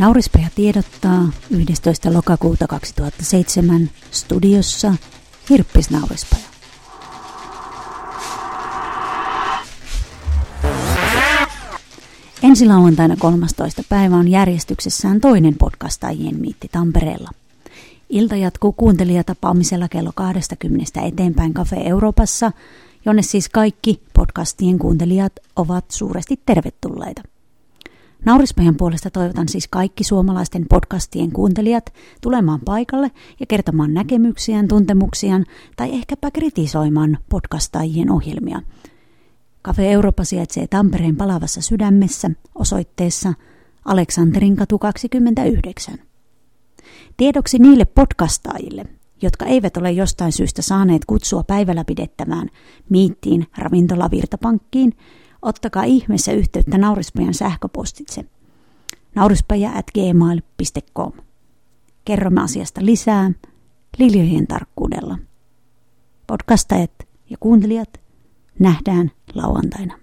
Naurispeja tiedottaa 11. lokakuuta 2007 studiossa Hirppis Naurispaja. Ensi lauantaina 13. päivä on järjestyksessään toinen podcastajien miitti Tampereella. Ilta jatkuu kuuntelijatapaamisella kello 20 eteenpäin Cafe Euroopassa, jonne siis kaikki podcastien kuuntelijat ovat suuresti tervetulleita. Naurispajan puolesta toivotan siis kaikki suomalaisten podcastien kuuntelijat tulemaan paikalle ja kertomaan näkemyksiään, tuntemuksiaan tai ehkäpä kritisoimaan podcastajien ohjelmia. Cafe Eurooppa sijaitsee Tampereen palavassa sydämessä osoitteessa Aleksanterin katu 29. Tiedoksi niille podcastaajille, jotka eivät ole jostain syystä saaneet kutsua päivällä pidettävään miittiin ravintolavirtapankkiin, ottakaa ihmeessä yhteyttä Naurispajan sähköpostitse naurispaja.gmail.com. Kerromme asiasta lisää liljojen tarkkuudella. Podcastajat ja kuuntelijat nähdään lauantaina.